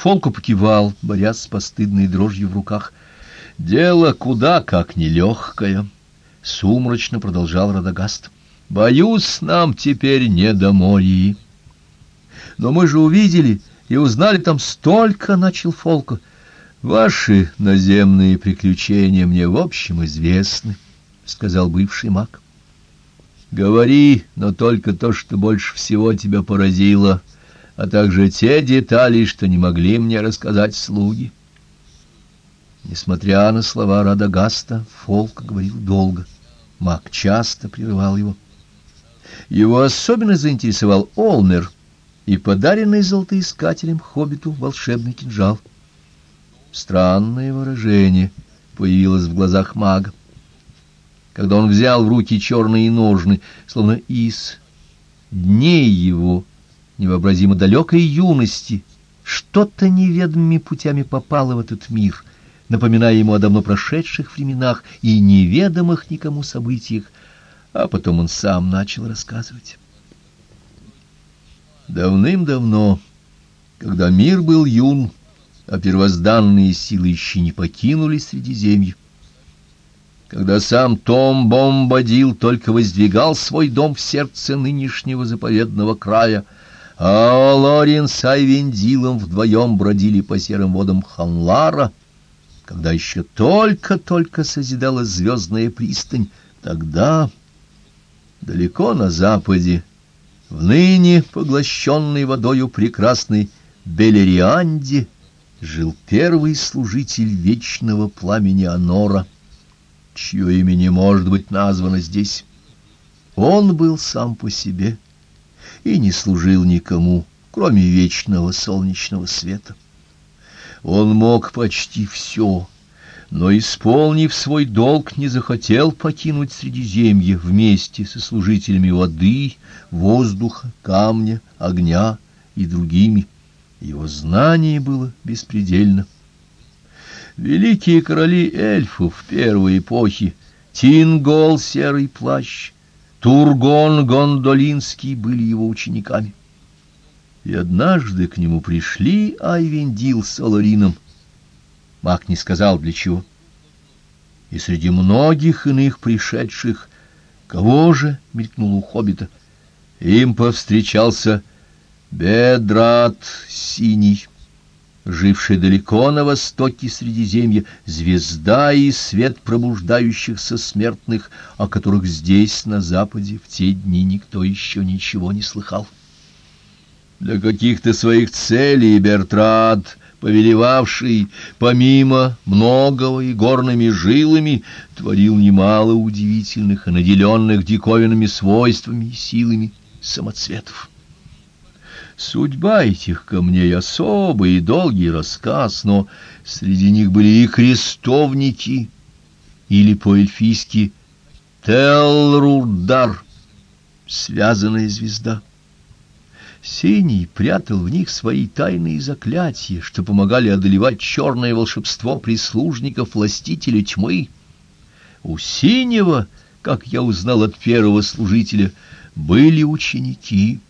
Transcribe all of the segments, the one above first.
Фолку покивал, борясь с постыдной дрожью в руках. «Дело куда как нелегкое», — сумрачно продолжал Радагаст. «Боюсь, нам теперь не до моря». «Но мы же увидели и узнали там столько», — начал Фолка. «Ваши наземные приключения мне в общем известны», — сказал бывший маг. «Говори, но только то, что больше всего тебя поразило», — а также те детали, что не могли мне рассказать слуги. Несмотря на слова Радагаста, Фолк говорил долго. Маг часто прерывал его. Его особенно заинтересовал Олмер и подаренный золотоискателем хоббиту волшебный кинжал. Странное выражение появилось в глазах мага. Когда он взял в руки черные ножны, словно из дней его невообразимо далекой юности, что-то неведомыми путями попало в этот мир, напоминая ему о давно прошедших временах и неведомых никому событиях, а потом он сам начал рассказывать. Давным-давно, когда мир был юн, а первозданные силы еще не покинули Средиземье, когда сам Том Бомбадил только воздвигал свой дом в сердце нынешнего заповедного края — а Лорин с Айвендилом вдвоем бродили по серым водам Ханлара, когда еще только-только созидалась звездная пристань, тогда, далеко на западе, в ныне поглощенной водою прекрасной Белерианде, жил первый служитель вечного пламени Анора, чье имя не может быть названо здесь. Он был сам по себе — и не служил никому, кроме вечного солнечного света. Он мог почти все, но, исполнив свой долг, не захотел покинуть Средиземье вместе со служителями воды, воздуха, камня, огня и другими. Его знание было беспредельно. Великие короли эльфов первой эпохи, Тингол, серый плащ, Тургон Гондолинский были его учениками. И однажды к нему пришли Айвендил с Аларином. Маг не сказал для чего. И среди многих иных пришедших, кого же, мелькнуло у хоббита, им повстречался Бедрат Синий жившая далеко на востоке Средиземья, звезда и свет пробуждающихся смертных, о которых здесь, на западе, в те дни никто еще ничего не слыхал. Для каких-то своих целей Бертрад, повелевавший, помимо многого и горными жилами, творил немало удивительных и наделенных диковинными свойствами и силами самоцветов. Судьба этих камней особый и долгий рассказ, но среди них были и крестовники, или по-эльфийски Телрурдар, связанная звезда. Синий прятал в них свои тайные заклятия, что помогали одолевать черное волшебство прислужников властителя тьмы. У Синего, как я узнал от первого служителя, были ученики —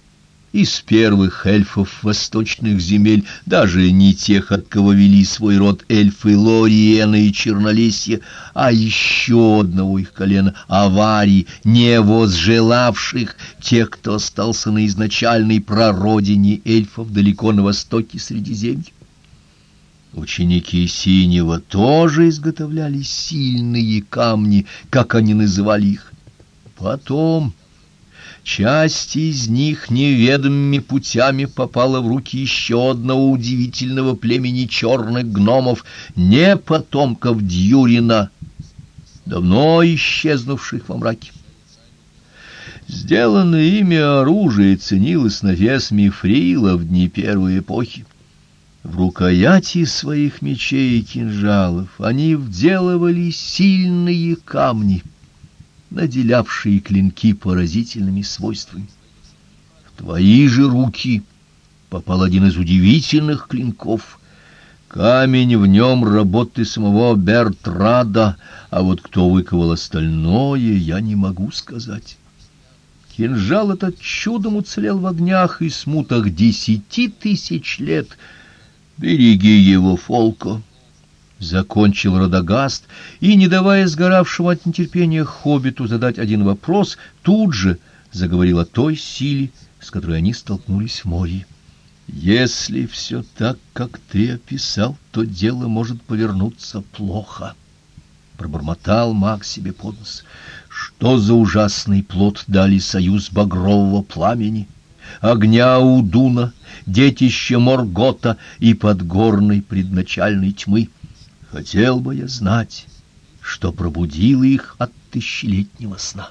из первых эльфов восточных земель, даже не тех, от кого вели свой род эльфы Лориена и Чернолесья, а еще одного их колена, аварий, не возжелавших, тех, кто остался на изначальной прародине эльфов далеко на востоке Средиземья. Ученики Синего тоже изготовляли сильные камни, как они называли их. Потом Часть из них неведомыми путями попала в руки еще одного удивительного племени черных гномов, не потомков Дьюрина, давно исчезнувших во мраке. Сделанное ими оружие ценилось на вес мифрила в дни первой эпохи. В рукояти своих мечей и кинжалов они вделывали сильные камни — наделявшие клинки поразительными свойствами. В твои же руки попал один из удивительных клинков. Камень в нем работы самого Бертрада, а вот кто выковал остальное, я не могу сказать. Кинжал этот чудом уцелел в огнях и смутах десяти тысяч лет, Береги его, Фолко. Закончил Родагаст и, не давая сгоравшему от нетерпения хоббиту задать один вопрос, тут же заговорил о той силе, с которой они столкнулись в море. Если все так, как ты описал, то дело может повернуться плохо. Пробормотал маг себе под нос. Что за ужасный плод дали союз багрового пламени, огня Удуна, детище Моргота и подгорной предначальной тьмы? Хотел бы я знать, что пробудило их от тысячелетнего сна.